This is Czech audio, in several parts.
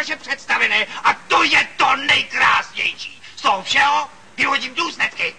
vaše představené a to je to nejkrásnější. Z toho všeho vyhodím důsledky.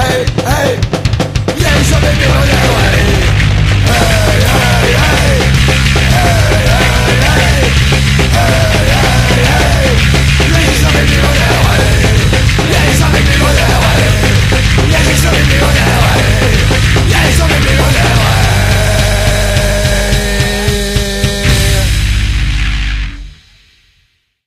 hey, hey, yeah, something to do, hey, hey, hey, hey.